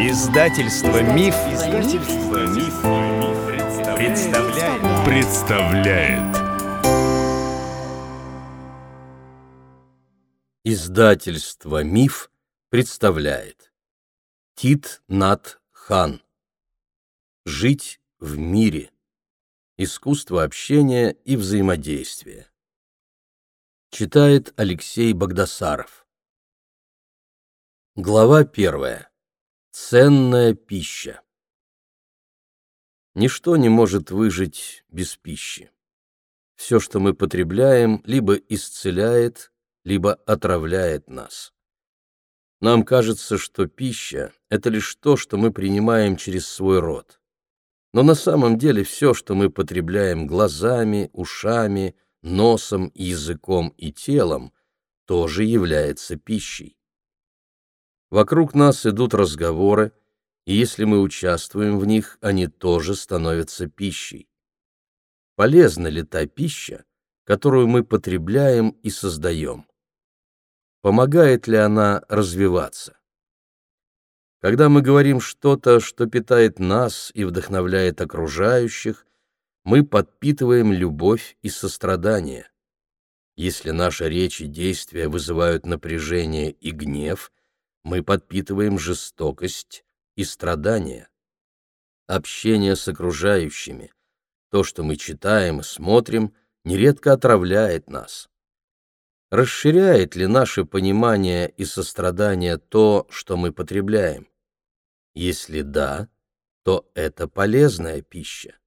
Издательство Миф, Издательство Миф, представляет. представляет. Издательство Миф представляет. Тит Нат Хан. Жить в мире. Искусство общения и взаимодействия. Читает Алексей Богдасаров. Глава первая. Ценная пища. Ничто не может выжить без пищи. Все, что мы потребляем, либо исцеляет, либо отравляет нас. Нам кажется, что пища — это лишь то, что мы принимаем через свой рот. Но на самом деле все, что мы потребляем глазами, ушами, носом, языком и телом, тоже является пищей. Вокруг нас идут разговоры, и если мы участвуем в них, они тоже становятся пищей. Полезна ли та пища, которую мы потребляем и создаем? Помогает ли она развиваться? Когда мы говорим что-то, что питает нас и вдохновляет окружающих, мы подпитываем любовь и сострадание. Если наша речь и действия вызывают напряжение и гнев, мы подпитываем жестокость и страдания. Общение с окружающими, то, что мы читаем и смотрим, нередко отравляет нас. Расширяет ли наше понимание и сострадание то, что мы потребляем? Если да, то это полезная пища.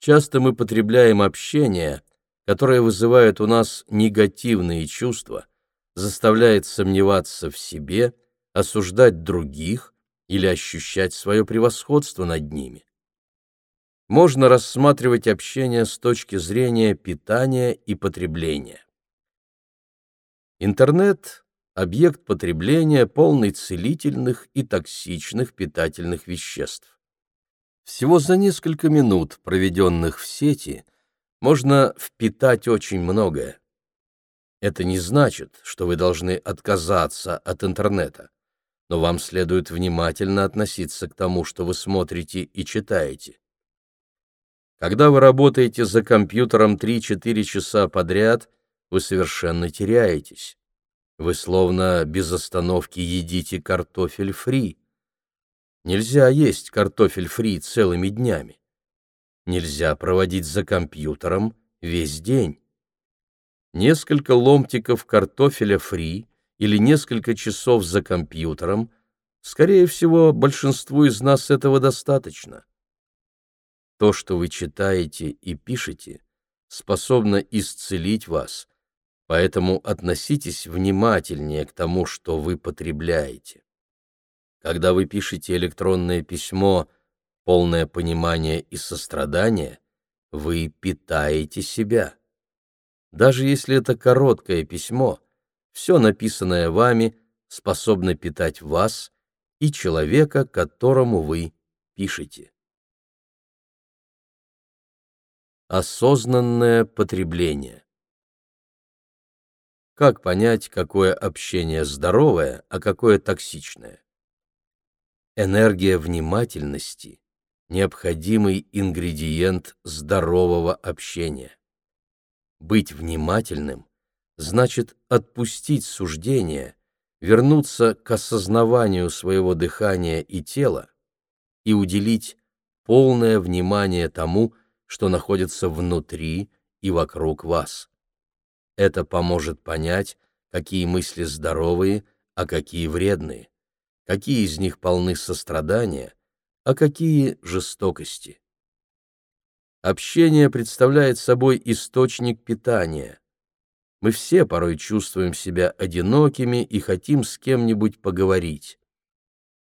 Часто мы потребляем общение, которое вызывает у нас негативные чувства, заставляет сомневаться в себе, осуждать других или ощущать свое превосходство над ними. Можно рассматривать общение с точки зрения питания и потребления. Интернет — объект потребления, полный целительных и токсичных питательных веществ. Всего за несколько минут, проведенных в сети, можно впитать очень многое. Это не значит, что вы должны отказаться от интернета, но вам следует внимательно относиться к тому, что вы смотрите и читаете. Когда вы работаете за компьютером 3-4 часа подряд, вы совершенно теряетесь. Вы словно без остановки едите картофель фри. Нельзя есть картофель фри целыми днями. Нельзя проводить за компьютером весь день. Несколько ломтиков картофеля фри или несколько часов за компьютером, скорее всего, большинству из нас этого достаточно. То, что вы читаете и пишете, способно исцелить вас, поэтому относитесь внимательнее к тому, что вы потребляете. Когда вы пишете электронное письмо, полное понимания и сострадания, вы питаете себя. Даже если это короткое письмо, все написанное вами способно питать вас и человека, которому вы пишете. Осознанное потребление как понять, какое общение здоровое, а какое токсичное? Энергия внимательности – необходимый ингредиент здорового общения. Быть внимательным значит отпустить суждение, вернуться к осознаванию своего дыхания и тела и уделить полное внимание тому, что находится внутри и вокруг вас. Это поможет понять, какие мысли здоровые, а какие вредные, какие из них полны сострадания, а какие жестокости. Общение представляет собой источник питания. Мы все порой чувствуем себя одинокими и хотим с кем-нибудь поговорить.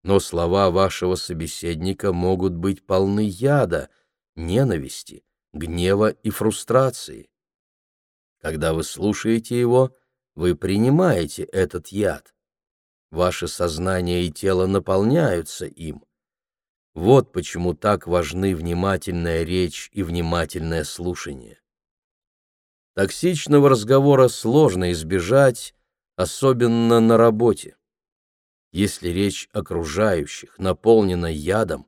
Но слова вашего собеседника могут быть полны яда, ненависти, гнева и фрустрации. Когда вы слушаете его, вы принимаете этот яд. Ваше сознание и тело наполняются им. Вот почему так важны внимательная речь и внимательное слушание. Токсичного разговора сложно избежать, особенно на работе. Если речь окружающих наполнена ядом,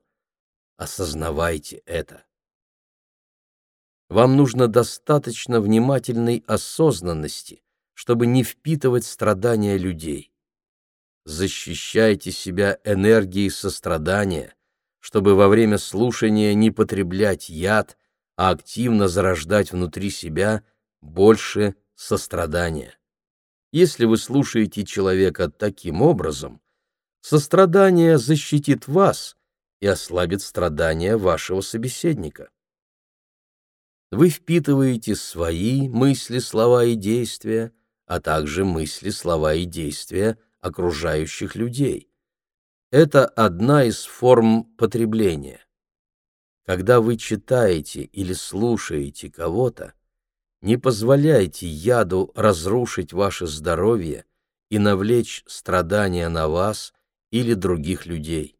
осознавайте это. Вам нужно достаточно внимательной осознанности, чтобы не впитывать страдания людей. Защищайте себя энергией сострадания, чтобы во время слушания не потреблять яд, а активно зарождать внутри себя больше сострадания. Если вы слушаете человека таким образом, сострадание защитит вас и ослабит страдания вашего собеседника. Вы впитываете свои мысли, слова и действия, а также мысли, слова и действия окружающих людей. Это одна из форм потребления. Когда вы читаете или слушаете кого-то, не позволяйте яду разрушить ваше здоровье и навлечь страдания на вас или других людей.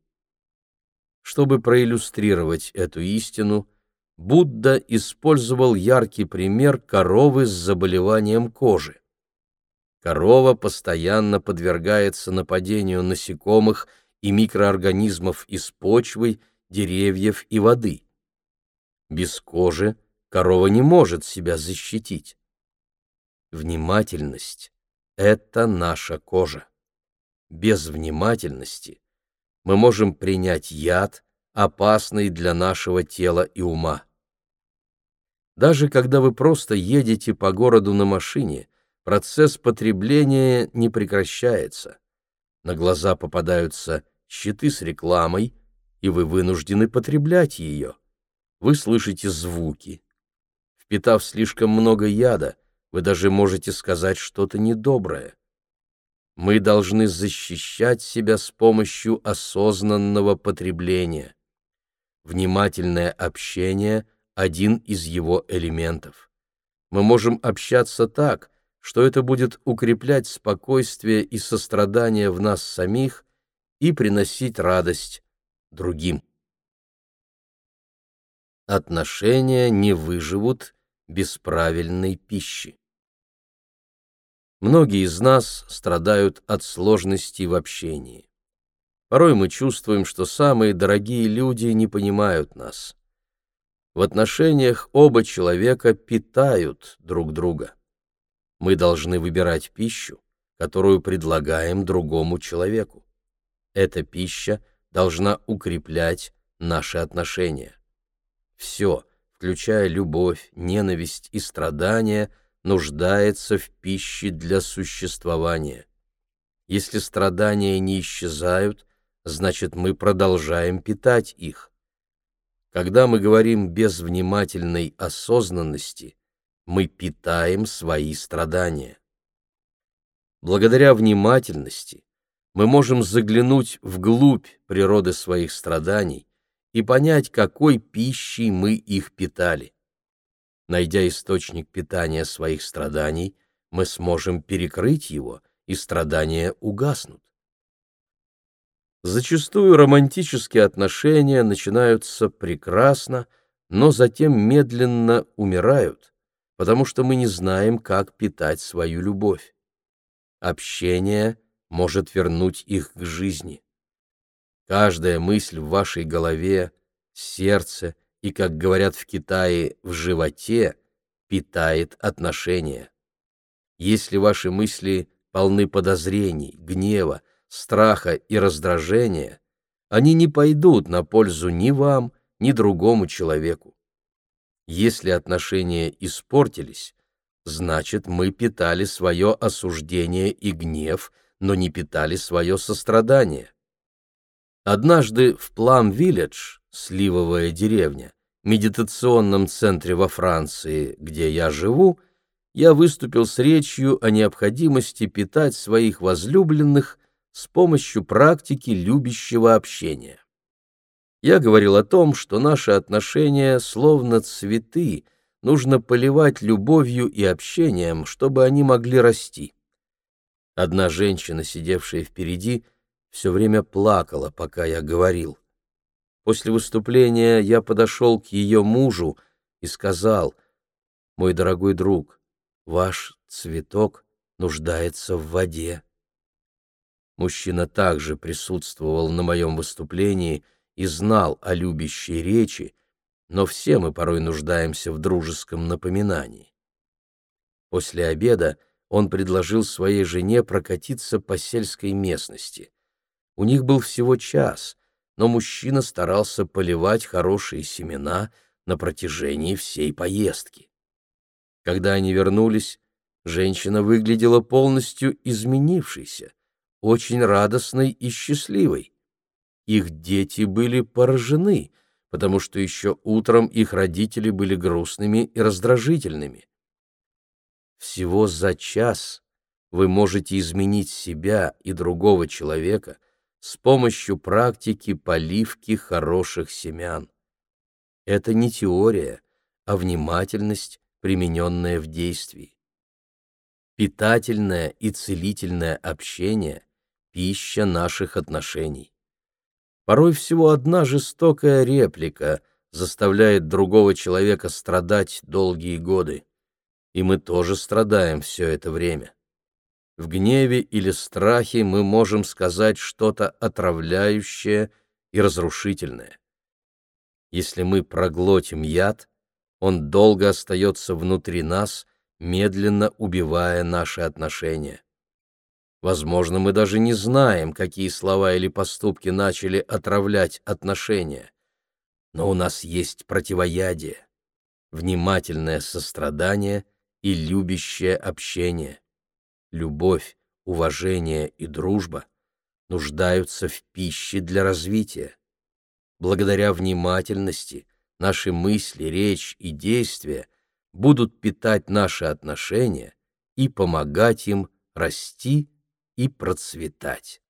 Чтобы проиллюстрировать эту истину, Будда использовал яркий пример коровы с заболеванием кожи. Корова постоянно подвергается нападению насекомых и микроорганизмов из почвы, деревьев и воды. Без кожи корова не может себя защитить. Внимательность — это наша кожа. Без внимательности мы можем принять яд, опасный для нашего тела и ума. Даже когда вы просто едете по городу на машине, процесс потребления не прекращается. На глаза попадаются щиты с рекламой, и вы вынуждены потреблять ее. Вы слышите звуки, Впитав слишком много яда, вы даже можете сказать что-то недоброе. Мы должны защищать себя с помощью осознанного потребления. Внимательное общение – один из его элементов. Мы можем общаться так, что это будет укреплять спокойствие и сострадание в нас самих и приносить радость другим. Отношения не выживут, без правильной пищи. Многие из нас страдают от сложностей в общении. Порой мы чувствуем, что самые дорогие люди не понимают нас. В отношениях оба человека питают друг друга. Мы должны выбирать пищу, которую предлагаем другому человеку. Эта пища должна укреплять наши отношения. Все, включая любовь, ненависть и страдания, нуждается в пище для существования. Если страдания не исчезают, значит мы продолжаем питать их. Когда мы говорим без внимательной осознанности, мы питаем свои страдания. Благодаря внимательности мы можем заглянуть вглубь природы своих страданий и понять, какой пищей мы их питали. Найдя источник питания своих страданий, мы сможем перекрыть его, и страдания угаснут. Зачастую романтические отношения начинаются прекрасно, но затем медленно умирают, потому что мы не знаем, как питать свою любовь. Общение может вернуть их к жизни. Каждая мысль в вашей голове, сердце и, как говорят в Китае, в животе питает отношения. Если ваши мысли полны подозрений, гнева, страха и раздражения, они не пойдут на пользу ни вам, ни другому человеку. Если отношения испортились, значит, мы питали свое осуждение и гнев, но не питали свое сострадание. Однажды в Плам-Вилледж, сливовая деревня, медитационном центре во Франции, где я живу, я выступил с речью о необходимости питать своих возлюбленных с помощью практики любящего общения. Я говорил о том, что наши отношения словно цветы, нужно поливать любовью и общением, чтобы они могли расти. Одна женщина, сидевшая впереди, — все время плакала, пока я говорил. После выступления я подошел к ее мужу и сказал, «Мой дорогой друг, ваш цветок нуждается в воде». Мужчина также присутствовал на моем выступлении и знал о любящей речи, но все мы порой нуждаемся в дружеском напоминании. После обеда он предложил своей жене прокатиться по сельской местности. У них был всего час, но мужчина старался поливать хорошие семена на протяжении всей поездки. Когда они вернулись, женщина выглядела полностью изменившейся, очень радостной и счастливой. Их дети были поражены, потому что еще утром их родители были грустными и раздражительными. Всего за час вы можете изменить себя и другого человека с помощью практики поливки хороших семян. Это не теория, а внимательность, примененная в действии. Питательное и целительное общение – пища наших отношений. Порой всего одна жестокая реплика заставляет другого человека страдать долгие годы и мы тоже страдаем все это время. В гневе или страхе мы можем сказать что-то отравляющее и разрушительное. Если мы проглотим яд, он долго остается внутри нас, медленно убивая наши отношения. Возможно, мы даже не знаем, какие слова или поступки начали отравлять отношения. Но у нас есть противоядие, внимательное сострадание — и любящее общение. Любовь, уважение и дружба нуждаются в пище для развития. Благодаря внимательности наши мысли, речь и действия будут питать наши отношения и помогать им расти и процветать.